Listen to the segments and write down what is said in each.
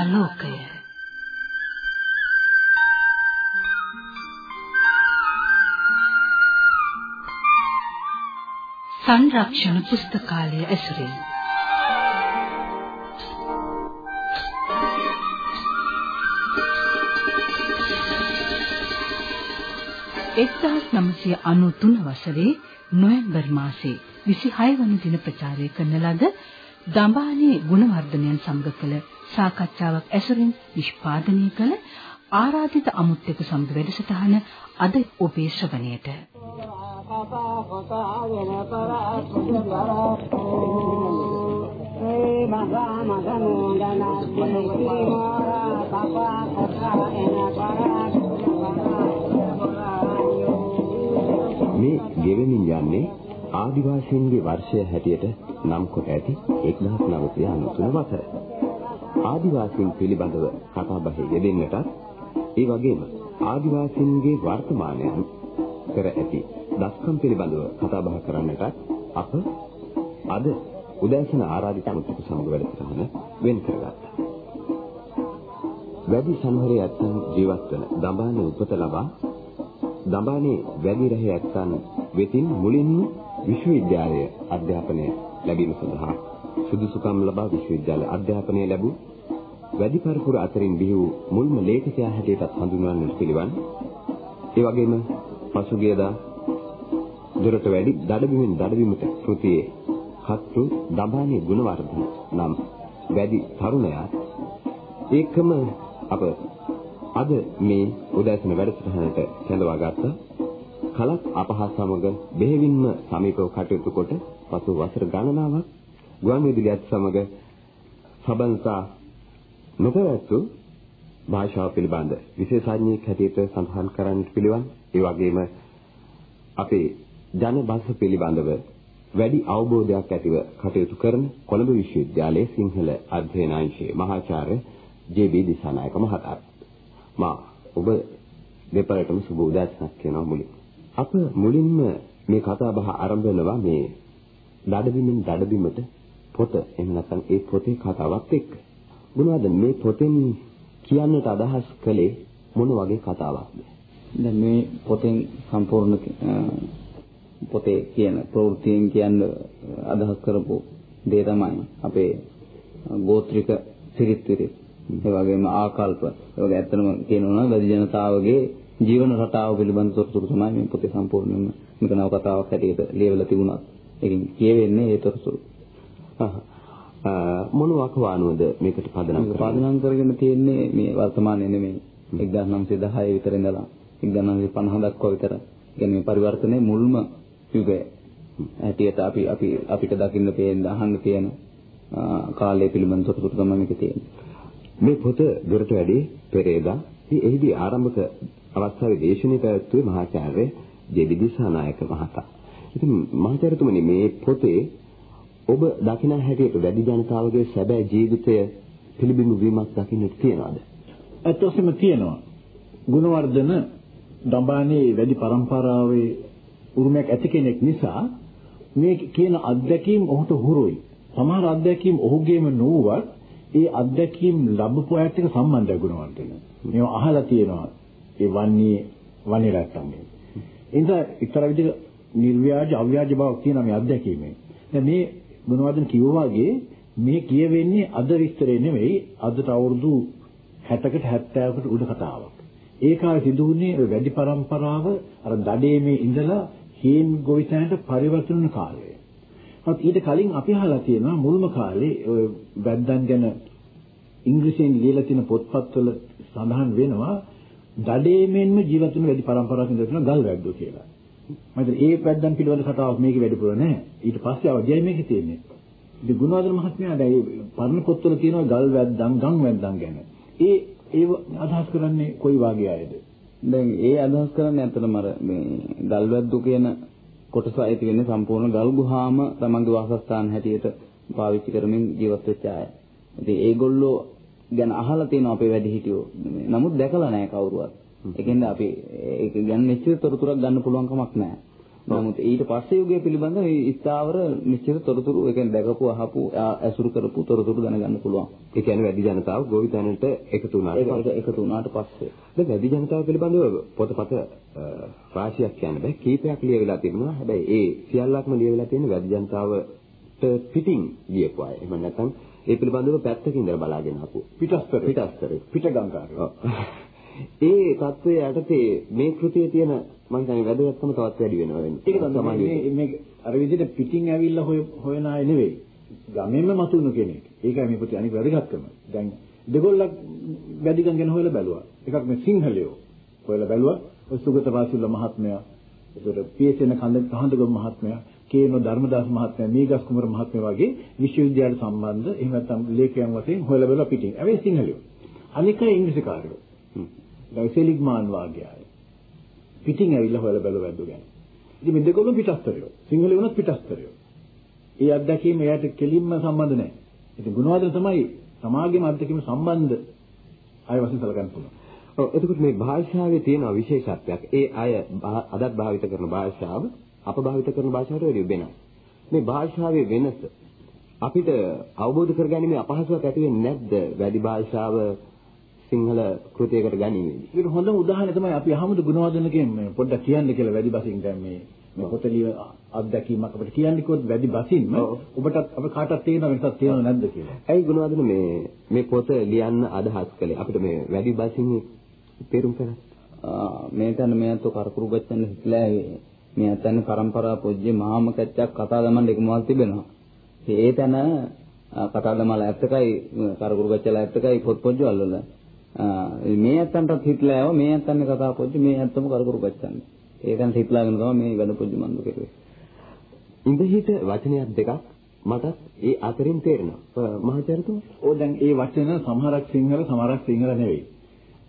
පුනරාලෝකය සංරක්ෂණ පුස්තකාලය ඇසුරින්. එක්දහස් නමසය අනු තුන වසරේ නොවැම්බර් මාසේ විසිහය වන දින ප්‍රචාරය කරන ලද දඹානේ ගුණවර්ධනයන් සමග කළ සාකච්ඡාවක් ඇසුරින් නිෂ්පාදනය කළ ආරාධිත අමුත්‍යක සමග වැඩසටහන අද ඔබේ ශ්‍රවණයට. මේ ගෙවෙමින් යන්නේ ආදිවාසීන්ගේ වර්ෂය හැටියට නම් කොට ඇති 1993 වසර. ආදිවාසීන් පිළිබඳව කතාබහේ යෙදෙන්නටත් ඒ වගේම ආදිවාසීන්ගේ වර්තමානයන් කර ඇති දස්කම් පිළිබඳව කතාබහ කරන්නටත් අප අද උදෑසන ආරාධිත අනුතුක සමග වැඩසටහන වෙන් කරගත්තා. වැඩි සංවරයේ ඇත්තන් ජීවත් වන දඹානේ උපත ලබා දඹානේ වැඩි රැහේ ඇත්තන් වෙතින් මුලින්ම විශ්වවිද්‍යාලය අධ්‍යාපනය ලැබීම සඳහා සුදුසුකම් ලබා විශ්වවිද්‍යාල අධ්‍යාපනය ලැබූ වැඩි පරපුර අතරින් බිහි වූ මුල්ම ලේඛකයා හැටියට හඳුන්වන්නට පිළිවන්. ඒ වගේම පසුගියදා දුරට වැඩි දඩබිමින් දඩබිමට කෘතියේ කත්තු දඹානේ ගුණවර්ධන නම් වැඩි තරුණයා ඒකම අප අද මේ උදෑසන වැඩසටහනට කැඳවා ගත්තා. කලක් අපහා සමග බෙහෙවින්ම සමීපව කටයුතු කොට පසු වසර ගණනාවක් ගුවන් විදුලියත් සමග සබන්සා නොපැවැත්තු භාෂාව පිළිබඳ විශේෂඥයෙක් හැටියට සඳහන් කරන්න පිළිවන්. ඒ වගේම අපේ ජන භාෂ පිළිබඳව වැඩි අවබෝධයක් ඇතිව කටයුතු කරන කොළඹ විශ්වවිද්‍යාලයේ සිංහල අධ්‍යයන අංශයේ මහාචාර්ය ජේ.බී. දිසානායක මහතා. මා ඔබ දෙපළටම සුබ උදෑසනක් කියනවා මුලින්. අප මුලින්ම මේ කතා බහ ආරම්භ වෙනවා මේ දඩබිමින් දඩබිමට පොත එහෙම නැත්නම් ඒ පොතේ කතාවත් එක්ක. මොනවද මේ පොතෙන් කියන්නට අදහස් කළේ මොන වගේ කතාවක්ද? දැන් මේ පොතෙන් සම්පූර්ණ පොතේ කියන ප්‍රවෘත්තියෙන් කියන්න අදහස් කරපු දේ තමයි අපේ ගෝත්‍රික සිරිත් විරිත් ඒ වගේම ආකල්ප ඒ වගේ ඇත්තම කියනවා වැඩි ජනතාවගේ ජීවන රටාව පිළිබඳ තොරතුරු තමයි මේ පොතේ සම්පූර්ණයෙන්ම මේක නව කතාවක් හැටියට ලියවලා තිබුණා. ඒකෙන් කියවෙන්නේ ඒ තොරතුරු. මොන වකවානුවද මේකට පදනම් කරන්නේ? පදනම් කරගෙන තියෙන්නේ මේ වර්තමානයේ නෙමෙයි 1910 විතර ඉඳලා 1950 දක්වා විතර. කියන්නේ මේ පරිවර්තනයේ මුල්ම යුගය. හැටියට අපි අපි අපිට දකින්න පේන අහන්න තියෙන කාලය පිළිබඳ තොරතුරු තමයි මේකේ තියෙන්නේ. මේ පොත දුරට වැඩි පෙරේදා එහිදී ආරම්භක අවස්ථාවේ දේශනය පැවැත්වුවේ මහාචාර්ය ජෙඩිදිසානායක මහතා. ඉතින් මහාචාර්යතුමනි මේ පොතේ ඔබ දකින හැටියට වැඩි ජනතාවගේ සැබෑ ජීවිතය පිළිබිඹු වීමක් දකින්නට තියනවාද? ඇත්ත වශයෙන්ම තියෙනවා. ගුණවර්ධන දඹානේ වැඩි પરම්පරාවේ උරුමයක් ඇති කෙනෙක් නිසා මේ කියන අත්දැකීම් ඔහුට හුරුයි. සමහර අත්දැකීම් ඔහුගේම නොවුවත් ඒ අත්දැකීම් ලැබපු අයත් එක්ක සම්බන්ධය ගුණවර්ධන. මේවා අහලා තියෙනවා. ඒ වන්නේ වන්නේ නැත්තම්ගේ. ඒ නිසා එක්තරා විදිහක නිර්ව්‍යාජ අව්‍යාජ බවක් තියෙනවා මේ අත්දැකීමේ. දැන් මේ ගුණවර්ධන කිව්වා වගේ මේ කියවෙන්නේ අද විස්තරේ නෙමෙයි අදට අවුරුදු 60කට 70කට උඩ කතාවක්. ඒ කාලේ සිදු වුණේ වැඩි પરම්පරාව අර දඩේමේ ඉඳලා හේන් ගොවිතැනට පරිවර්තන කාලය. හත් ඊට කලින් අපි අහලා තියෙනවා මුල්ම කාලේ ඔය වැද්දන් ගැන ඉංග්‍රීසියෙන් ලියලා තියෙන පොත්පත්වල සඳහන් වෙනවා දඩේමෙන්ම ජීවත් වෙන වැඩි પરම්පරාවක් ඉඳලා තියෙනවා ගල් වැද්දෝ කියලා. මම හිතන්නේ ඒ වැද්දන් පිළිබඳ කතාවක් මේකේ වැඩිපුර නැහැ. ඊට පස්සේ අවධ්‍යය මේකේ තියෙන්නේ. ඉතින් ගුණවර්ධන මහත්මයා දැන් මේ පරණ පොත්වල තියෙනවා ගල් වැද්දන්, ගම් වැද්දන් ගැන. ඒ ඒ අදහස් කරන්නේ කොයි වාගේ අයද? දැන් ඒ අදහස් කරන්නේ අතනම අර මේ ගල් වැද්දු කියන කොටස ඇති වෙන්නේ සම්පූර්ණ ගල් ගුහාම තමන්ගේ වාසස්ථාන හැටියට පාවිච්චි කරමින් ජීවත් වෙච්ච අය. ඉතින් ඒගොල්ලෝ ගැන අහලා තියෙනවා අපේ වැඩිහිටියෝ. නමුත් දැකලා නැහැ කවුරුවත්. ඒකෙන්ද අපි ඒක ගැන නිශ්චිත තොරතුරක් ගන්න පුළුවන් කමක් නැහැ. නමුත් ඊට පස්සේ යුගය පිළිබඳව මේ ස්ථාවර නිශ්චිත තොරතුරු ඒ කියන්නේ දැකපු අහපු ඇසුරු කරපු තොරතුරු දැනගන්න පුළුවන්. ඒ කියන්නේ වැඩි ජනතාව ගෝවිතැනට එකතු වුණාට එකතු වුණාට පස්සේ. දැන් වැඩි ජනතාව පිළිබඳව පොතපත රාශියක් කියන්න බෑ. කීපයක් ලියවිලා තිබුණා. හැබැයි ඒ සියල්ලක්ම ලියවිලා තියෙන වැඩි ජනතාවට පිටින් ලියපු අය. එහෙම නැත්නම් ඒ පිළිබඳව පැත්තකින් ඉඳලා බලාගෙන ආපු පිටස්තර පිටස්තර පිටගංගාරය. ඒ தත්වයේ යටතේ මේ කෘතියේ තියෙන මම හිතන්නේ වැදගත්කම තවත් වැඩි වෙනවා වෙන්නේ. ඒක තමයි මේ අර විදිහට පිටින් ඇවිල්ලා හොයන අය නෙවෙයි. ගමෙන්ම මතුණු කෙනෙක්. ඒකයි මේ පොතේ අනිත් වැදගත්කම. දැන් දෙගොල්ලක් වැඩිකම් ගැන හොයලා බැලුවා. එකක් මේ සිංහලයෝ හොයලා බැලුවා. ඔය සුගත වාසිල්ල මහත්මයා, ඒතර පීඑස්එන කන්ද කහඳගම මහත්මයා, කේන ධර්මදාස මහත්මයා, මීගස් කුමර මහත්මයා වගේ විශ්වවිද්‍යාලයට සම්බන්ධ එහෙම නැත්නම් ලේඛකයන් වශයෙන් හොයලා බැලුවා පිටින්. හැබැයි සිංහලයෝ. අනික ඉංග්‍රීසි කාර්යෝ. දැන් සෙලිග්මාන් වාගේ අය. පිටින් ඇවිල්ලා හොයලා බැලුවා වැද්දෝ ගැන. ඉතින් මේ දෙකොල්ලම පිටස්තරයෝ. සිංහල වුණත් පිටස්තරයෝ. ඒ අත්දැකීම එයාට කෙලින්ම සම්බන්ධ නැහැ. ඉතින් ගුණවර්ධන තමයි සමාගයේම අත්දැකීම සම්බන්ධ අය වශයෙන් සැලකන්න පුළුවන්. ඔව් එතකොට මේ භාෂාවේ තියෙන විශේෂත්වයක්. ඒ අය අදත් භාවිත කරන භාෂාව අප භාවිත කරන භාෂාවට වඩා වෙනස්. මේ භාෂාවේ වෙනස අපිට අවබෝධ කරගැනීමේ අපහසුතාවක් ඇති වෙන්නේ නැද්ද? වැඩි භාෂාව සිංහල කෘතියකට ගැනීමේදී. ඒකට හොඳම උදාහරණය තමයි අපි අහමුදු ගුණවර්ධනගෙන් මේ පොඩ්ඩක් කියන්න කියලා වැඩි බසින් දැන් මේ මේ පොත ලිය අත්දැකීමක් අපිට කියන්න කිව්වොත් වැඩි බසින්ම ඔබට අප කාටවත් තේරෙන වෙනසක් තියෙනවද නැද්ද කියලා. ඇයි ගුණවර්ධන මේ මේ පොත ලියන්න අදහස් කළේ? අපිට මේ වැඩි බසින් තේරුම් ගන්න. මේ තැන මේ අතෝ කරකුරු ගච්ඡන්න හිතලා මේ අතන પરම්පරා පොජ්ජේ මහාම කච්චක් කතා දමන්න එකමවත් තිබෙනවා. ඒ තැන කතා දමලා ඇත්තකයි කරකුරු ගච්ඡලා ඇත්තකයි පොත් පොජ්ජවල වල මේ ඇත්තන්ටත් හිටලා ආව මේ ඇත්තන්නේ කතා පොච්ච මේ ඇත්තම කරකරු ගච්ඡන්නේ. ඒකන් හිටලාගෙන තමයි මේ වැඩ පොච්ච මන්දු කෙරුවේ. ඉඳහිට වචනයක් දෙකක් මට ඒ අතරින් තේරෙනවා. මහාචාර්යතුමා. ඕ දැන් ඒ වචන සමහරක් සිංහල සමහරක් සිංහල නෙවෙයි.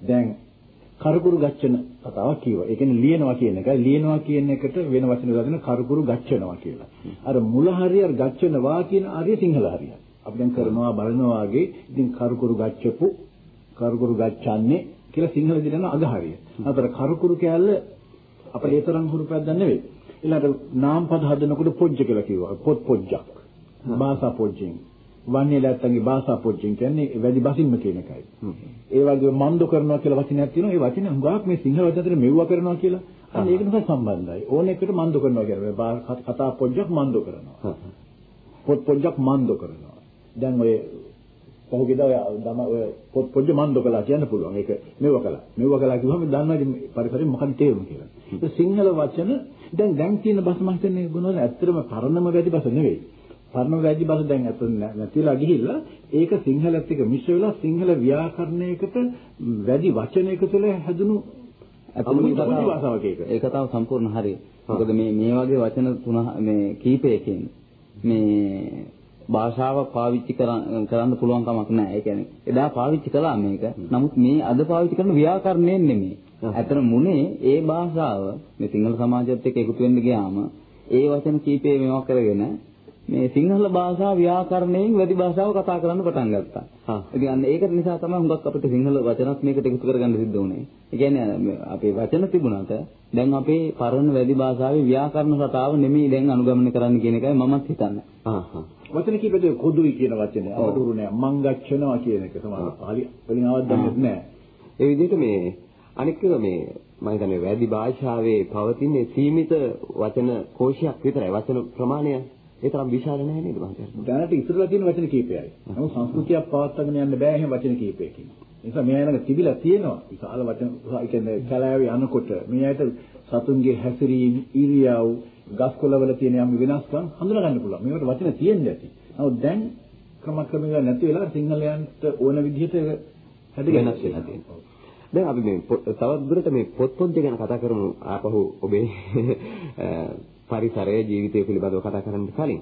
දැන් කරකුරු ගච්ඡන කතාවක් කියවා. ඒ කියන්නේ ලියනවා කියන එකයි ලියනවා කියන එකට වෙන වචන දාගෙන කරකුරු ගච්ඡනවා කියලා. අර මුල හරිය අර ගච්ඡනවා කියන හරිය සිංහල හරිය. අපි දැන් කරනවා බලනවා වගේ ඉතින් කරකුරු ගච්ඡපු කරුකුරු ගච්ඡන්නේ කියලා සිංහල දිනන අගහරිය. අතර කරුකුරු කැලල අපේ ඒ තරම් හුරු පැද්දක් නෙවෙයි. ඊළඟට නාම පද හදනකොට පොජ්ජ කියලා කිව්වා. පොත් පොජ්ජක්. භාෂා පොජ්ජෙන්. වන්නේ නැත්තන්ගේ භාෂා පොජ්ජෙන් කියන්නේ වැඩි බසින්ම කියන එකයි. ඒ වගේ මන්දු කරනවා කියලා වචනයක් තියෙනවා. ඒ වචනේ හුඟක් මේ සිංහල වචන අතර මෙව්වා කරනවා කියලා. අන්න ඒක නිසා සම්බන්ධයි. ඕන එකට මන්දු කරනවා කියන්නේ කතා පොජ්ජක් මන්දු කරනවා. පොත් පොජ්ජක් මන්දු කරනවා. දැන් ඔය පහුගියදා ඔය දම ඔය පොත් පොඩ්ඩ මන්දෝ කළා කියන්න පුළුවන්. ඒක මෙව කළා. මෙව කළා කිව්වම දන්නවද පරිසරයෙන් මොකක්ද තේරුම කියලා. ඒ සිංහල වචන දැන් දැන් තියෙන බස මම හිතන්නේ ගුණවල ඇත්තටම පරණම වැඩි බස නෙවෙයි. පරණ වැඩි බස දැන් අත නැතිලා ගිහිල්ලා ඒක සිංහලත් එක්ක මිශ්‍ර වෙලා සිංහල ව්‍යාකරණයකට වැඩි වචන එකතුල හැදුණු අතුරු භාෂාවක ඒක. ඒක තමයි සම්පූර්ණ හරි. මොකද මේ මේ වගේ වචන තුන මේ කීපයකින් මේ භාෂාව පාවිච්චි කරන්න පුළුවන් කමක් නැහැ. ඒ කියන්නේ එදා පාවිච්චි කළා මේක. නමුත් මේ අද පාවිච්චි කරන ව්‍යාකරණයෙන් නෙමෙයි. ඇත්තට මුනේ ඒ භාෂාව මේ සිංහල සමාජයත් එක්ක එකතු වෙන්න ගියාම ඒ වචන කීපේ මේවා කරගෙන මේ සිංහල භාෂාව ව්‍යාකරණයෙන් වැඩි භාෂාව කතා කරන්න පටන් ගත්තා. හා. ඉතින් අන්න ඒක නිසා තමයි හුඟක් අපිට සිංහල වචනත් මේකට එකතු කරගන්න සිද්ධ වුනේ. ඒ කියන්නේ අපේ වචන තිබුණාට දැන් අපේ පරණ වැඩි භාෂාවේ ව්‍යාකරණ රටාව නෙමෙයි දැන් අනුගමනය කරන්න කියන එකයි මමත් හිතන්නේ. හා හා. වචන කීපෙද කොදුයි කියන වචනේ අපදුරු නෑ. මං ගච්ඡනවා කියන එක තමයි. පාලි වලින් අවද්දන්නේ නෑ. ඒ විදිහට මේ අනික මේ මම හිතන්නේ වැඩි භාෂාවේ පවතින සීමිත වචන කෝෂයක් විතරයි. වචන ප්‍රමාණය ඒ තරම් විශාල නැහැ නේද මහත්තයා දැනට ඉස්සරලා තියෙන වචන කීපයයි. නමුත් සංස්කෘතියක් පවත්වාගෙන යන්න බෑ එහෙම වචන කීපයකින්. නිසා මේ අයනක තිබිලා තියෙනවා. විශාල වචන කියන්නේ කලාවේ යනකොට මේ අයට සතුන්ගේ හැසිරීම ඉරියව් ගස්කොළවල තියෙන යම් වෙනස්කම් හඳුනා ගන්න පුළුවන්. මේවට වචන තියෙන්නේ නැති. නමුත් දැන් ක්‍රමක්‍රමයෙන් නැති වෙලා සිංහලයන්ට ඕන විදිහට හැදි වෙනස් වෙලා තියෙනවා. දැන් අපි මේ තවත් දුරට මේ පොත් පොත් ගැන කතා කරමු ආපහු ඔබේ පරිසරයේ ජීවිතය පිළිබඳව කතා කරන්න කලින්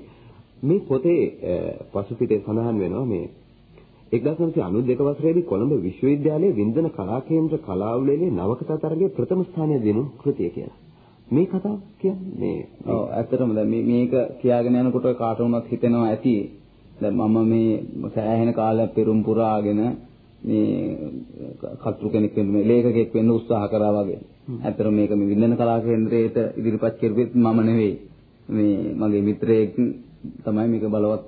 මේ පොතේ පසුපිටේ සඳහන් වෙනවා මේ 1992 වසරේදී කොළඹ විශ්වවිද්‍යාලයේ වින්දන කලා කේන්ද්‍ර කලාවුලේ නවකතා තරගයේ ප්‍රථම ස්ථානය දෙනු කෘතිය කියලා. මේ කතාව කියන්නේ මේ ඔව් ඇත්තටම දැන් මේක කියාගෙන යනකොට කාට වුණත් හිතෙනවා ඇති දැන් මම මේ සෑහෙන කාලයක් පෙරම් පුරාගෙන මේ කතුරු කෙනෙක් වෙන්න මේ ලේඛකෙක් වෙන්න උත්සාහ කරා වගේ. ඇත්තටම මේක මේ වින්දන කලා කේන්දරයට ඉදිරිපත් කරුවෙත් මම නෙවෙයි. මේ මගේ මිත්‍රයෙක් තමයි මේක බලවත්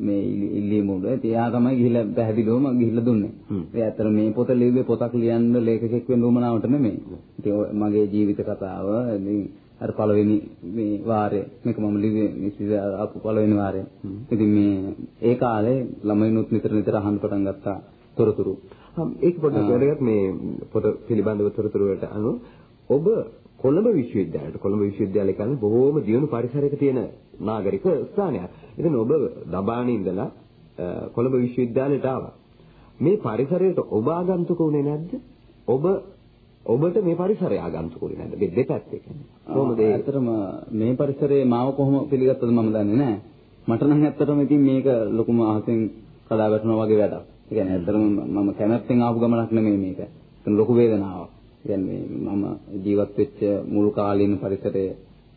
මේ ඉල්ලීම උඩ. එයා තමයි ගිහිල්ලා පැහැදිලිවම ගිහිල්ලා දුන්නේ. ඒ ඇත්තට මේ පොත ලිව්වේ පොතක් ලියන්න ලේඛකෙක් වෙන්න උවමනාවට නෙමෙයි. ඉතින් මගේ ජීවිත කතාව අර පළවෙනි මේ වාරය මේක මම ලිව්වේ නිසිද ආපු පළවෙනි වාරය. ඉතින් මේ ඒ කාලේ ළමයිනුත් නිතර නිතර අහන්න පටන් ගත්තා තොරතුරු. ඒක පොඩ්ඩක් වැඩගත් මේ පොත පිළිබඳව තොරතුරු වලට අනුව ඔබ කොළඹ විශ්වවිද්‍යාලයට කොළඹ විශ්වවිද්‍යාලය කියන්නේ බොහෝම දියුණු පරිසරයක තියෙන නාගරික ස්ථානයක්. ඉතින් ඔබ දබානේ ඉඳලා කොළඹ විශ්වවිද්‍යාලයට ආවා. මේ පරිසරයට ඔබ ආගන්තුක වුණේ නැද්ද? ඔබ ඔබට මේ පරිසරය ආගන්තුක වුණේ නැද්ද? මේ දෙපැත්තේ. කොහොමද ඒ? ඇත්තටම මේ පරිසරයේ මාව කොහොම පිළිගත්තද මම දන්නේ නැහැ. මට නම් ඇත්තටම ඉතින් මේක ලොකුම අහසෙන් කඩා වැටුණා වගේ වැඩක්. ඒ කියන්නේ ඇත්තටම මම කැමැත්තෙන් ආපු ගමනක් නෙමෙයි මේක. ඒක ලොකු වේදනාවක්. කියන්නේ මම ජීවත් වෙච්ච මුළු කාලීන පරිසරය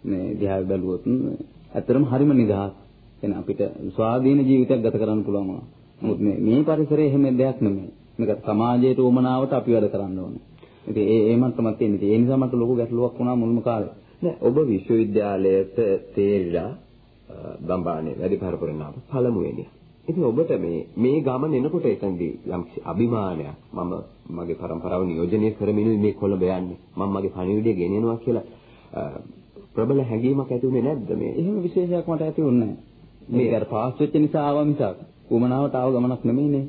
මේ දිහා බැලුවොත් ඇත්තටම හරිම නිදහස්. එන අපිට ස්වාධීන ජීවිතයක් ගත කරන්න පුළුවන් වුණා. නමුත් මේ මේ පරිසරයේ එහෙම දෙයක් නෙමෙයි. මේක සමාජයේ උමනාවට අපි වැඩ කරන්න ඕනේ. ඉතින් ඒ ඒ මට්ටමක් තියෙන. ඉතින් ඒ නිසා මට ලොකු ගැටලුවක් වුණා මුල්ම කාලේ. නෑ ඔබ විශ්වවිද්‍යාලයට තේරිලා ගම්බානේ වැඩි පරපුරෙන් ආව පළමුවෙනිය. ඉතින් ඔබට මේ මේ ගමන එනකොට එතනදී යම් අභිමානයක් මම මගේ પરම්පරාව නියෝජනය කරමින් මේ කොළඹ යන්නේ මම මගේ පණිවිඩය ගෙනියනවා කියලා ප්‍රබල හැඟීමක් ඇති වුණේ නැද්ද මේ එහෙම විශේෂයක් මට ඇති වුණේ නැහැ මේක අර පාස් වෙච්ච නිසා ආවා මිසක් උමනාවට ආව ගමනක් නෙමෙයිනේ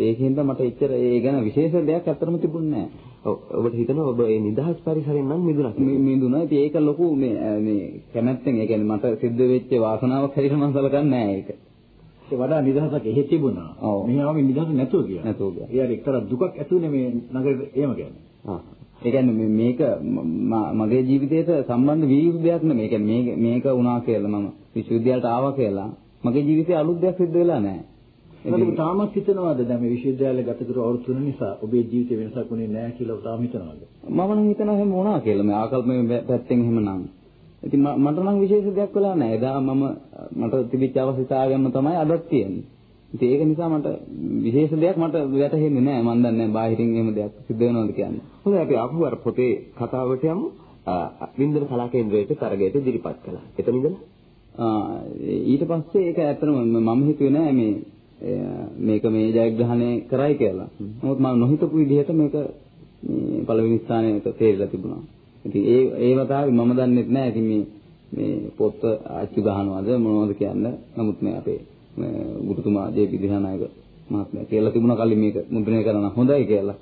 ඒකෙන්ද මට එච්චර ඒ ගැන විශේෂ දෙයක් අත්‍තරම තිබුණේ නැහැ ඔව් ඔබට හිතනවා ඔබ මේ නිදහස් පරිසරයෙන් නම් මිදුණා මිදුණා ඉතින් ඒක ලොකු මේ මේ කැමැත්තෙන් ඒ කියන්නේ මට සිද්ධ වෙච්ච වාසනාවක් හැටියට මම සලකන්නේ නැහැ ඒක ඒ වඩා නිදහසක් එහෙ තිබුණා. මෙහාම නිදහස නැතුව ගියා. නැතුව ගියා. ඒ අර එක්තරා දුකක් ඇතුනේ මේ නගරෙට එහෙම කියන්නේ. ආ. ඒ කියන්නේ මේක මගේ ජීවිතයට සම්බන්ධ විය යුතු දෙයක් නෙමෙයි. ඒ කියන්නේ මේක වුණා කියලා මම විශ්වවිද්‍යාලයට ආවා කියලා මගේ ජීවිතේ අලුත් දෙයක් සිද්ධ වෙලා නැහැ. ඒක තාමත් හිතනවාද දැන් මේ විශ්වවිද්‍යාලය ගත කර අවුරුදු තුන නිසා ඔබේ ජීවිතේ වෙනසක් වුණේ නැහැ කියලා තාම හිතනවාද? මම නම් හිතනවා එහෙම වුණා කියලා. මේ ආකල්පයේ පැත්තෙන් එහෙම නම්. ඉතින් මට නම් විශේෂ දෙයක් වෙලා නැහැ. එදා මම මට තිබිච්ච අවශ්‍යතාවයම තමයි අදත් තියෙන්නේ. ඉතින් ඒක නිසා මට විශේෂ දෙයක් මට වැටහෙන්නේ නැහැ. මම දන්නේ නැහැ බාහිරින් එහෙම දෙයක් සිද්ධ වෙනවද කියන්නේ. හොඳයි අපි ආපහු අර පොතේ කතාවට යමු. වින්දන කලා කේන්ද්‍රයේ තරගයට ඉදිරිපත් කළා. එතන ඉඳලා ඊට පස්සේ ඒක ඇත්තටම මම හිතුවේ නෑ මේ මේක මේ ජයග්‍රහණය කරයි කියලා. නමුත් මම නොහිතපු විදිහට මේක මේ පළවෙනි ස්ථානයට තේරිලා තිබුණා. ඉතින් ඒ ඒ වතාවේ මම දන්නේ නැහැ ඉතින් මේ මේ පොත් අච්චු ගහනවාද මොනවද කියන්න. නමුත් මේ අපේ ගුරුතුමා ජේ.පී. දිහානායක මහත්මයා කියලා තිබුණා කලින් මේක මුද්‍රණය කරන්න හොඳයි කියලා.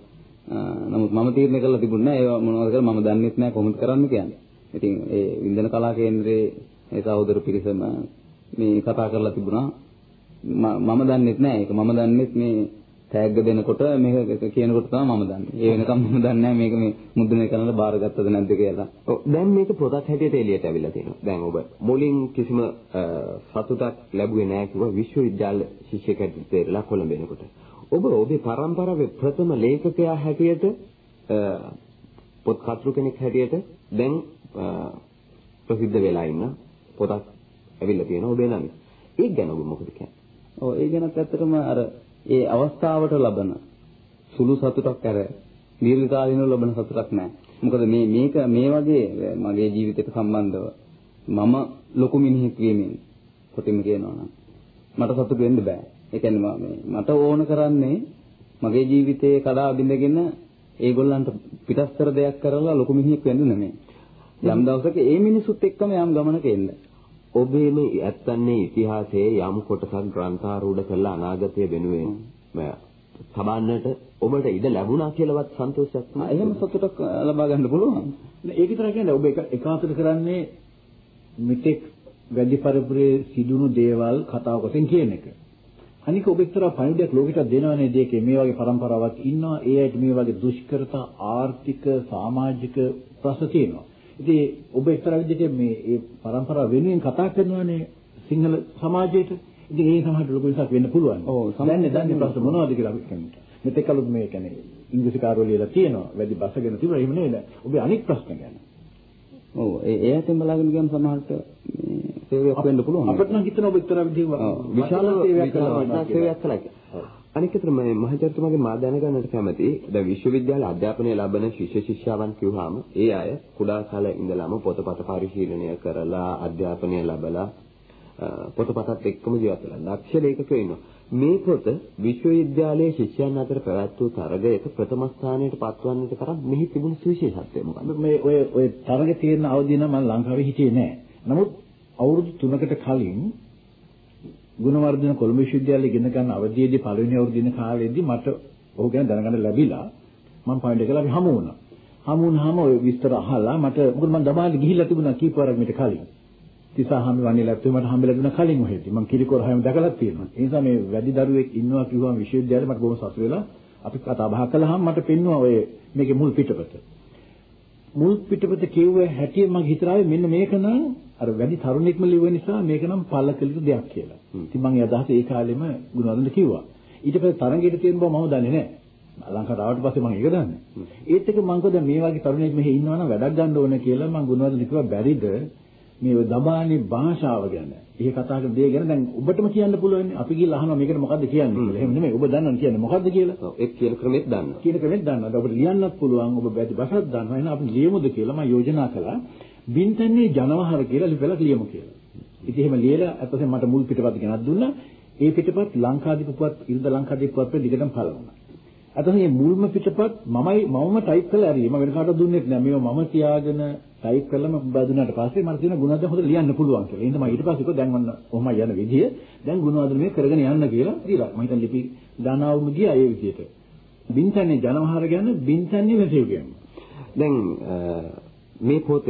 නමුත් මම තීරණය කරලා තිබුණේ නැහැ ඒවා මොනවද කියලා මම දන්නේත් නැහැ කොහොමද කරන්න කියන්නේ. ඉතින් ඒ වින්දන කලා කේන්දරයේ ඒ සහෝදර පිරිසම මේ කතා කරලා තිබුණා. මම දන්නේත් නැහැ ඒක. මම දන්නේත් මේ ටැග් දෙනකොට මේක කියනකොට තමයි මම දන්නේ. ඒ වෙනකම් මම දන්නේ නැහැ මේක මේ මුද්‍රණය කරන්න බාරගත්තද නැද්ද කියලා. ඔව් දැන් මේක පොතක් හැටියට එළියට ඇවිල්ලා තියෙනවා. දැන් ඔබ මුලින් කිසිම සතුටක් ලැබුවේ නැහැ කිව්වා විශ්වවිද්‍යාල ශිෂ්‍යයෙක් තේරලා කොළඹ එනකොට. ඔබ ඔබේ පරම්පරාවේ ප්‍රථම ලේඛකයා හැටියට පොත් කතුරු කෙනෙක් හැටියට දැන් ප්‍රසිද්ධ වෙලා ඉන්න පොතක් ඇවිල්ලා තියෙනවා ඔබේ නම. ඒක ගැන ඔබ මොකද කියන්නේ? ඔව් ඒ ගැනත් ඇත්තටම අර ඒ අවස්ථාවට ලබන සුළු සතුටක් ඇර දීර්ඝකාලීනව ලබන සතුටක් නැහැ. මොකද මේ මේක මේ වගේ මගේ ජීවිතයට සම්බන්ධව මම ලොකු මිනිහෙක් වීමෙන් කොටිම කියනවා නම් මට සතුට වෙන්න බෑ. ඒ කියන්නේ මේ මට ඕන කරන්නේ මගේ ජීවිතයේ කඩා බිඳගෙන ඒගොල්ලන්ට පිටස්තර දෙයක් කරලා ලොකු මිනිහෙක් වෙන්න නෙමෙයි. යම් දවසක ඒ මිනිසුත් එක්කම යම් ගමනක එන්න. ඔබේ මේ ඇත්තන්නේ ඉතිහාසයේ යම් කොටසක් ග්‍රන්ථාරූඪ කරලා අනාගතය වෙනුවෙන් සබන්නට ඔබට ඉඩ ලැබුණා කියලාවත් සන්තෝෂයක් නෑ. එහෙම සතුටක් ලබා ගන්න පුළුවන්. ඒක විතර කියන්නේ ඔබ එකාතර කරන්නේ මෙතෙක් වැඩි පරිපුරේ සිදුණු දේවල් කතාව කොටෙන් කියන එක. අනික ඔබ එක්තරා පණිවිඩයක් ලෝකෙට දෙනවනේ දෙකේ මේ වගේ પરම්පරාවක් ඉන්නවා. ඒ ඇයිට මේ වගේ දුෂ්කරතා ආර්ථික සමාජික ප්‍රශ්න තියෙනවා. ඉතින් ඔබ එක්තරා විදිහට මේ ඒ પરම්පරාව වෙනුවෙන් කතා කරනවානේ සිංහල සමාජයට. ඉතින් ඒ සමහරට ලොකු විශ්වාසයක් වෙන්න පුළුවන්. ඔව් සමහරවිට දන්නේ ප්‍රශ්න මොනවද කියලා අපි කියන්නේ. මෙතෙක් කලුත් මේ කියන්නේ ඉංග්‍රීසි කාර්යවල ලියලා තියෙනවා. වැඩි බසගෙන තිබුණා. එහෙම නෙවෙයි. ඔබේ අනික් ප්‍රශ්න ගැන. ඔව් ඒ ඒ අතෙන් බලාගෙන ගියම සමහරට මේ සේවයක් වෙන්න පුළුවන්. අපිට නම් හිතන ඔබ එක්තරා විදිහක විශාල සේවයක් කරනවා. සේවයක් කළා කියලා. අනික අතට මම මහජනතුමාගේ මා දැනගන්නට කැමති දැන් විශ්වවිද්‍යාල අධ්‍යාපනය ලබන ශිෂ්‍ය ශිෂ්‍යාවන් කිව්වහම ඒ අය කුඩා කාලේ ඉඳලාම පොතපත පරිශීලනය කරලා අධ්‍යාපනය ලැබලා පොතපතත් එක්කම ජීවත් වෙලා දක්ෂ ලේඛකයෝ ඉන්නවා. මේ පොත විශ්වවිද්‍යාලයේ ශිෂ්‍යයන් අතර පැවැත් වූ තරගයක ප්‍රථම ස්ථානයට පත්වන්නට තරම් මෙහි තිබුණු සුවිශේෂත්වය මොකක්ද? මේ ඔය ඔය තරගේ තියෙන අවදි නම් මම ලංකාවේ හිටියේ නෑ. නමුත් අවුරුදු 3කට කලින් ගුණවර්ධන කොළඹ විශ්වවිද්‍යාලයේ ඉගෙන ගන්න අවධියේදී පළවෙනි අවුරුදු දින කාලෙදී මට ඔහු ගැන දැනගන්න ලැබිලා මම පොයින්ට් එකලා අපි හමු වුණා. හමු වුණාම ඔය විස්තර අහලා මට මොකද මම දමාලි ගිහිල්ලා තිබුණා කීප වරක් මීට කලින්. තිසාහාමි වන්නේ ලැබ්තුවේ මට හම්බෙලා දුන්න කලින් ඔහෙදී. මම කිරිකොර හැම දැකලා තියෙනවා. ඒ නිසා මේ වැඩි දරුවෙක් ඉන්නවා කිව්වම විශ්වවිද්‍යාලේ මට බොහොම සතුටු වෙලා අපි කතා බහ කළාම මට පෙන්වුවා ඔය මේකේ මුල් පිටපත. මුල් පිටපත කිව්වේ හැටියෙන් මගේ හිතරාවේ මෙන්න මේක නම් අර වැඩි තරුණෙක්ම ලියුව නිසා මේක නම් පළ කළ යුතු දෙයක් කියලා. ඉතින් මම ඒ අදහස ඒ කාලෙම ගුණවර්ධන කිව්වා. ඊට පස්සේ තරංගයට තියෙන බව මම දන්නේ නැහැ. ලංකාවට ආවට පස්සේ මම ඒක දන්නේ. ඒත් එක මම කිව්වා මේ වගේ තරුණයෙක් මෙහි ඉන්නවනම් වැඩක් ගන්න ඕන කියලා මම ගුණවර්ධන කිව්වා බැරිද මේ දබානි භාෂාව ගැන. ihe කතා කරන දේ ගැන දැන් ඔබටම කියන්න පුළුවන්. අපි ගිහලා අහනවා මේකට මොකද්ද කියන්නේ කියලා. එහෙම නෙමෙයි. ඔබ දන්නවනේ කියන්නේ මොකද්ද කියලා. ඔව් ඒක කියන ක්‍රමෙත් දන්නවා. කියන ක්‍රමෙත් දන්නවා. ඔබට ලියන්නත් පුළුවන්. ඔබ බැරි භාෂාවක් දන්නවා. එහෙනම් අපි ලියමුද කියලා මම යෝජනා කළා. බින්තන්නේ ජනවහර කියලා ලිපලා ලියමු කියලා. ඉතින් එහෙම ලියලා අතපස්සේ මට මුල් පිටපත් ගෙනත් දුන්නා. ඒ පිටපත් ලංකාදීප පුවත් ඉරිද ලංකාදීප පුවත් වල දිගටම පළ වුණා. අතන මේ මුල්ම පිටපත් මමයි මමම ටයිප් කරලා ඇරියේ. මම වෙන කාටවත් දුන්නෙත් නෑ. මේවා මම තියාගෙන ටයිප් කරලම බදුනාට පස්සේ මට තියෙන ගුණද හොඳ ලියන්න පුළුවන් කියලා. එහෙනම් මම ඊට පස්සේ කිව්වා දැන් ඔන්න ඔහොමයි යන විදිය. දැන් ගුණවර්ධන මේ කරගෙන යන්න කියලා දීලා. මම හිතන් ලිපි දානවම ගියා ඒ විදියට. බින්තන්නේ ජනවහර ගැන බින්තන්නේ වැසියු කියන්නේ. දැන් මේ පොත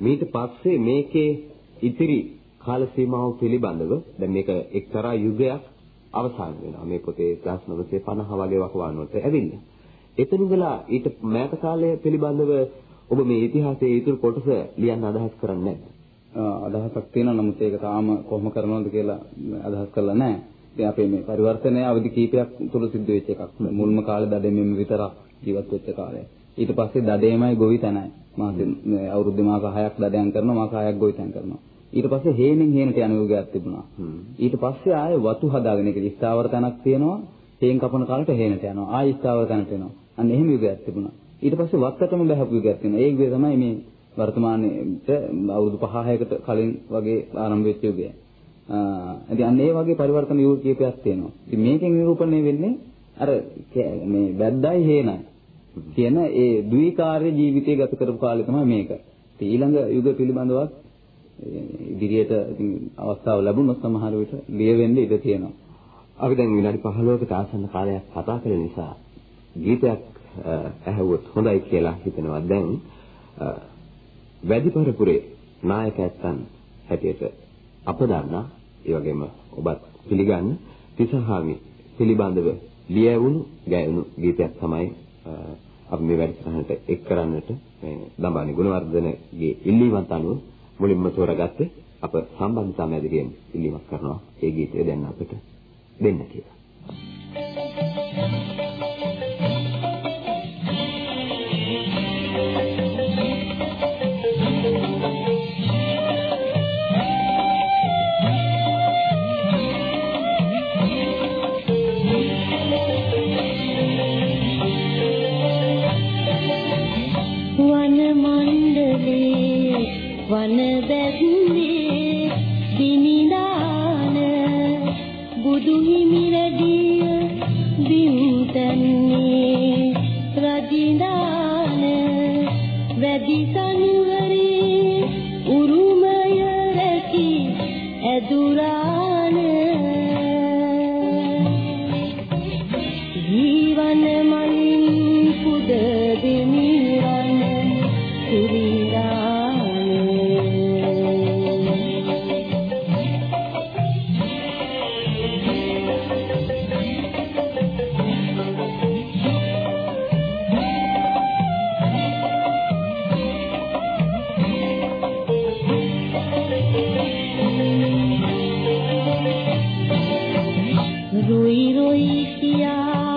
මීට පස්සේ මේකේ ඉතිරි කාල සීමාව පිළිබඳව දැන් මේක එක්තරා යුගයක් අවසන් වෙනවා. මේ පොතේ 1950 වගේ වකවානුවට ඇවිල්ලා. එතන ඉඳලා ඊට මෑත කාලය පිළිබඳව ඔබ මේ ඉතිහාසයේ ඉතුරු කොටස ලියන්න අදහස් කරන්නේ නැද්ද? අදහසක් තියෙනවා නමුත් ඒක තාම කොහොම කරනවද කියලා අදහස් කරලා නැහැ. ඉතින් අපේ මේ පරිවර්තනය අවදි කීපයක් තුල සිද්ධ වෙච්ච එකක්. මුල්ම කාලේ දඩෙමෙම විතරක් ජීවත් වෙච්ච කාලය. ඊට පස්සේ දඩේමයි ගොවි තැනයි. මාසෙ අවුරුදු මාස 6ක් දඩයන් කරනවා මාස 6ක් ගොවි තැන් කරනවා. ඊට පස්සේ හේනෙන් හේනට යන යුගයක් තිබුණා. ඊට පස්සේ ආයේ වතු හදාගෙන ඒක ස්ථාවර තැනක් තියෙනවා. හේන් කපන කාලට හේනට යනවා. ආයි ස්ථාවර තැනට එනවා. අන්න එහෙම යුගයක් තිබුණා. ඊට පස්සේ වත්තටම බහපු යුගයක් තියෙනවා. ඒ යුගය තමයි මේ වර්තමානයේට අවුරුදු 5-6කට කලින් වගේ ආරම්භ වෙච්ච යුගය. ඉතින් අන්න ඒ වගේ පරිවර්තන යුග කීපයක් තියෙනවා. ඉතින් මේකෙන් නිරූපණය වෙන්නේ අර මේ බැද්දයි හේනයි කියන ඒ ද්විකාර්ය ජීවිතය ගත කරපු කාලේ තමයි මේක. ඊළඟ යුග පිළිබඳවත් ඉදිරියට ඉතින් අවස්ථාව ලැබුණොත් සමහර විට ලියවෙන්න ඉඩ තියෙනවා. අපි දැන් විනාඩි 15කට ආසන්න කාලයක් කතා කරන නිසා ගීතයක් ඇහුවොත් හොඳයි කියලා හිතෙනවා. දැන් වැඩිපරපුරේ නායකයන් හැටියට අප දන්නා ඒ වගේම ඔබත් පිළිගන්න තිසහාමි පිළිබඳව ලියවුණු ගැයුණු ගීතයක් තමයි අපි මේ වැඩසටහනට එක් කරන්නට මේ දඹානි ගුණවර්ධනගේ ඉල්ලීමත් අනුව මුලින්ම තෝරාගත්තේ අප සම්බන්ධතා මැදිරියෙන් ඉල්ලීමක් කරනවා ඒ ගීතය දැන් අපිට දෙන්න කියලා. අම්මී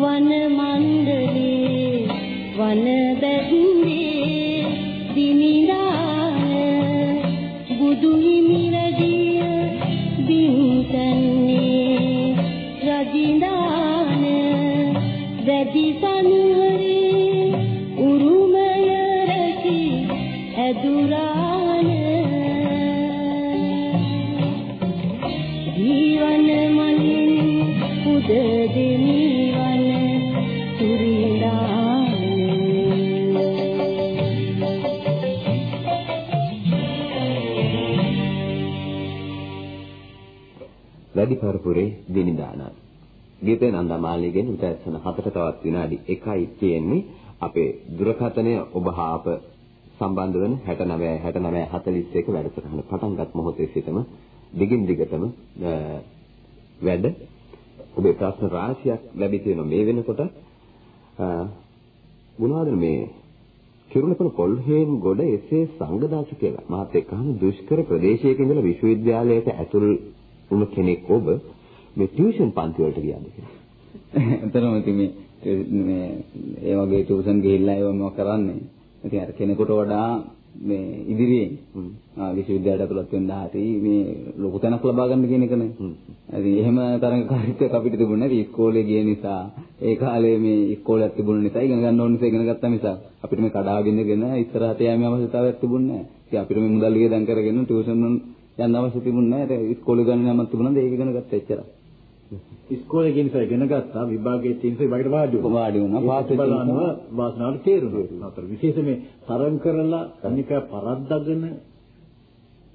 වන මණ්ඩලේ වන බැති වැඩිපරපුරේ දිනිදානන්. ගීතේ නන්දමාලිගෙන් උදැසන 4ට තවත් විනාඩි 1යි තියෙන්නේ. අපේ දුරකථනය ඔබ හා අප සම්බන්ධ වන 69 69 41 වැඩසටහන පටන්ගත් මොහොතේ සිටම දිගින් දිගටම වැඩ ඔබේ ප්‍රශ්න රාශියක් ලැබී තියෙන මේ වෙනකොට මොනවද මේ කිරුණපල පොල්හේන් ගොඩ එසේ සංගදාස කියලා මහත් එක්කම දුෂ්කර ප්‍රදේශයක ඉඳලා විශ්වවිද්‍යාලයට ඇතුල් වුණ කෙනෙක් ඔබ මේ ටියුෂන් පන්ති වලට ගියාද කියලා. එතරම් ඉතින් මේ මේ ඒ වගේ ටියුෂන් ගිහිල්ලා ඒව මොකක් කරන්නේ. ඉතින් අර කෙනෙකුට වඩා මේ ඉදිරියෙන් විශ්වවිද්‍යාලයට ඇතුළත් වෙන්න හරි මේ ලොකු තැනක් ලබා ගන්න කියන එකනේ. ඉතින් එහෙම තරඟකාරීත්වයක් අපිට තිබුණේ නැහැ. ඉස්කෝලේ ගිය නිසා ඒ කාලේ මේ ඉස්කෝලයක් තිබුණ නිසා ඉගෙන ගන්න ඕන නිසා ඉගෙන ගත්තා මිසක් අපිට මේ කඩාගෙනගෙන ඉස්සරහට යෑමේ අවශ්‍යතාවයක් තිබුණේ නැහැ. ඉතින් අපිට මේ මුදල් වියදම් කරගෙන ටියුෂන් යන්න අවශ්‍ය තිබුණේ නැහැ. ඉස්කෝලේ ගන්න යමක් තිබුණාද ඒක ඉගෙන ගත්තා එච්චරයි. ඉස්කෝලේ ගිහින් ඉතින් ඉගෙන ගත්තා විභාගයේ තියෙන ඉතින් බයිට වාඩි වුණා. වාඩි වුණා. පාස් බලනවා වාසනාවට තේරුණා. අතර විශේෂ මේ තරම් කරලා අනික පරද්දගෙන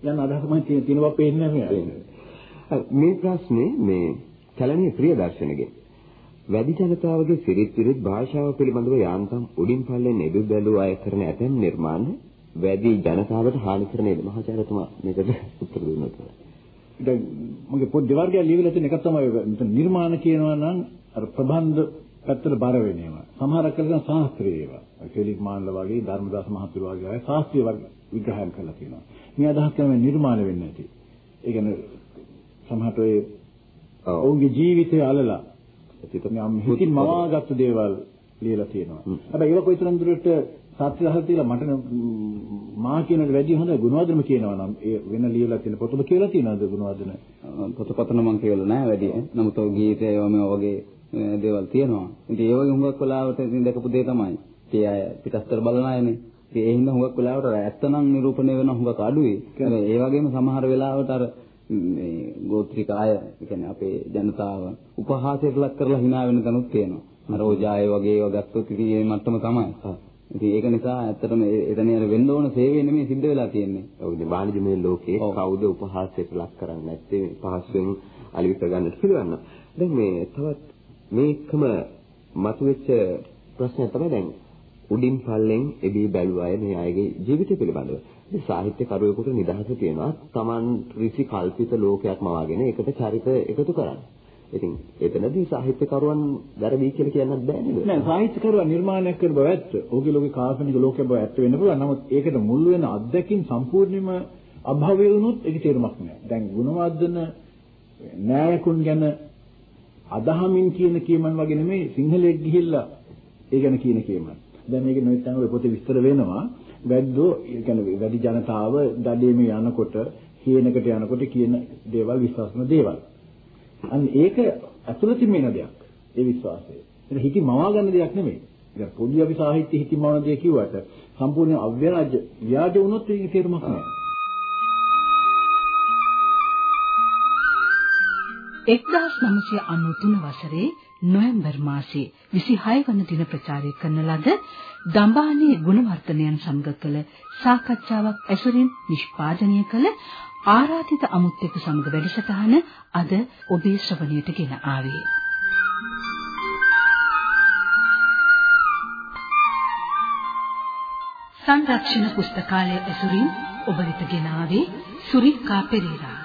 යන අදහස මම තියෙනවා පේන්නේ නැහැ මේ ප්‍රශ්නේ මේ කැලණිය ප්‍රියදර්ශනගේ වැඩි ජනතාවගේ සිරිත් විරිත් භාෂාව පිළිබඳව යාන්තම් උඩින් පල්ලෙන් එබි බැලුව කරන ඇතැම් නිර්මාණ වැඩි ජනතාවට හානි කරන නේද මහාචාර්යතුමා මේකට උත්තර දුන්නා කියලා. දැන් මගේ පොත් දෙවර්ගය ලියවිලා තියෙන එකක් තමයි මෙතන නිර්මාණ කියනවා නම් අර ප්‍රබන්ධ පැත්තට බර වෙන ඒවා. සමහරක් කරගෙන ශාස්ත්‍රීය ඒවා. ෆෙලික් මාන්ල වගේ ධර්මදාස මහතුරු වගේ අය ශාස්ත්‍රීය විග්‍රහයන් කරලා තියෙනවා. මේ අදහස් කරන්නේ නිර්මාණ වෙන්නේ නැති. ඒ කියන්නේ සමහරට ඔය ඔවුන්ගේ ජීවිතය අලලා හිතින් මවාගත්තු දේවල් ලියලා තියෙනවා. හැබැයි ඒක කොයිතරම් දුරට සත්‍ය දහල තියලා මට මා කියනට වැඩි හොඳ ගුණවර්ධනම කියනවා නම් ඒ වෙන ලියලා තියෙන පොතම කියලා තියෙනවද ගුණවර්ධන? පොතපතන මම කියවලා නැහැ වැඩි නමුත් ඔය ගීතය මේ වගේ දේවල් තියෙනවා. ඉතින් ඒ වගේ හුඟක් වෙලාවට ඉතින් දැකපු දේ තමයි. ඉතින් අය පිටස්තර බලන අයනේ. ඒ හින්දා හුඟක් වෙලාවට ඇත්තනම් නිරූපණය වෙන හුඟක් අඩුයි ඒ වගේම සමහර වෙලාවට අර මේ ගෝත්‍රික අය කියන්නේ අපේ ජනතාව උපහාසයට ලක් කරලා hina වෙන තැනුත් තියෙනවා. අර ඕජාය වගේ ඒවා ගත්තොත් ඉතින් මේ මට්ටම තමයි ඉතින් ඒක නිසා ඇත්තටම එතන යන වෙන්න ඕන සේවය නෙමෙයි සිද්ධ වෙලා තියෙන්නේ. ඔව් ඉතින් වාණිජමය ලෝකයේ කවුද උපහාසයට ලක් කරන්නේ නැත්තේ පහසුවෙන් අලිවිත ගන්නට පිළිවන්න. දැන් මේ තවත් මේකම මතුවෙච්ච ප්‍රශ්නය තමයි දැන් උඩින් පල්ලෙන් එබී බැලුව අය මේ අයගේ ජීවිතය පිළිබඳව. ඉතින් සාහිත්‍ය කරුවෙකුට නිදහස තියෙනවා Taman ඍෂි කල්පිත ලෝකයක් මවාගෙන ඒකට චරිත එකතු කරන්න. ඉතින් එතනදී සාහිත්‍යකරුවන් වැරදි කියලා කියන්නත් බෑ නේද? නෑ සාහිත්‍යකරුවා නිර්මාණයක් කරන බව ඇත්ත. ඔහුගේ ලෝකේ කාල්පනික ලෝකයක් බව ඇත්ත වෙන්න පුළුවන්. නමුත් ඒකට මුල් වෙන අත්දැකීම් සම්පූර්ණයෙන්ම අභාව්‍ය වුණොත් ඒක තේරුමක් නෑ. දැන් ගුණවර්ධන නායකුන් ගැන අදහමින් කියන කියමන් වගේ නෙමෙයි සිංහලෙක් ගිහිල්ලා ඒ ගැන කියන කියමන්. දැන් මේක නොයෙක් තැන්වල පොතේ විස්තර වෙනවා. වැද්දෝ ඒ කියන්නේ වැඩි ජනතාව දඩේම යනකොට හේනකට යනකොට කියන දේවල් විශ්වාස කරන දේවල්. අන්න ඒක ඇතුළතින් වෙන දෙයක්. ඒ විශ්වාසය. ඒක හිතින් මවා ගන්න දෙයක් නෙමෙයි. දැන් පොඩි අපි සාහිත්‍ය හිතින් මවන දේ කිව්වට සම්පූර්ණ අව්‍යාජ ව්‍යාජ වුණොත් ඒක තේරුමක් නෑ. 1993 වසරේ නොවැම්බර් මාසයේ 26 වන දින ප්‍රචාරය කරන ලද දඹානේ ගුණවර්ධනයන් සමග කළ සාකච්ඡාවක් ඇසුරින් නිෂ්පාදනය කළ ආරාධිත අමුත්‍යෙක සමග වැඩසටහන අද ඔබේ ශ්‍රවණයට ගෙන ආවේ. සංරක්ෂණ පුස්තකාලය ඇසුරින් ඔබ වෙත ගෙන ආවේ සුරිකා පෙරේරා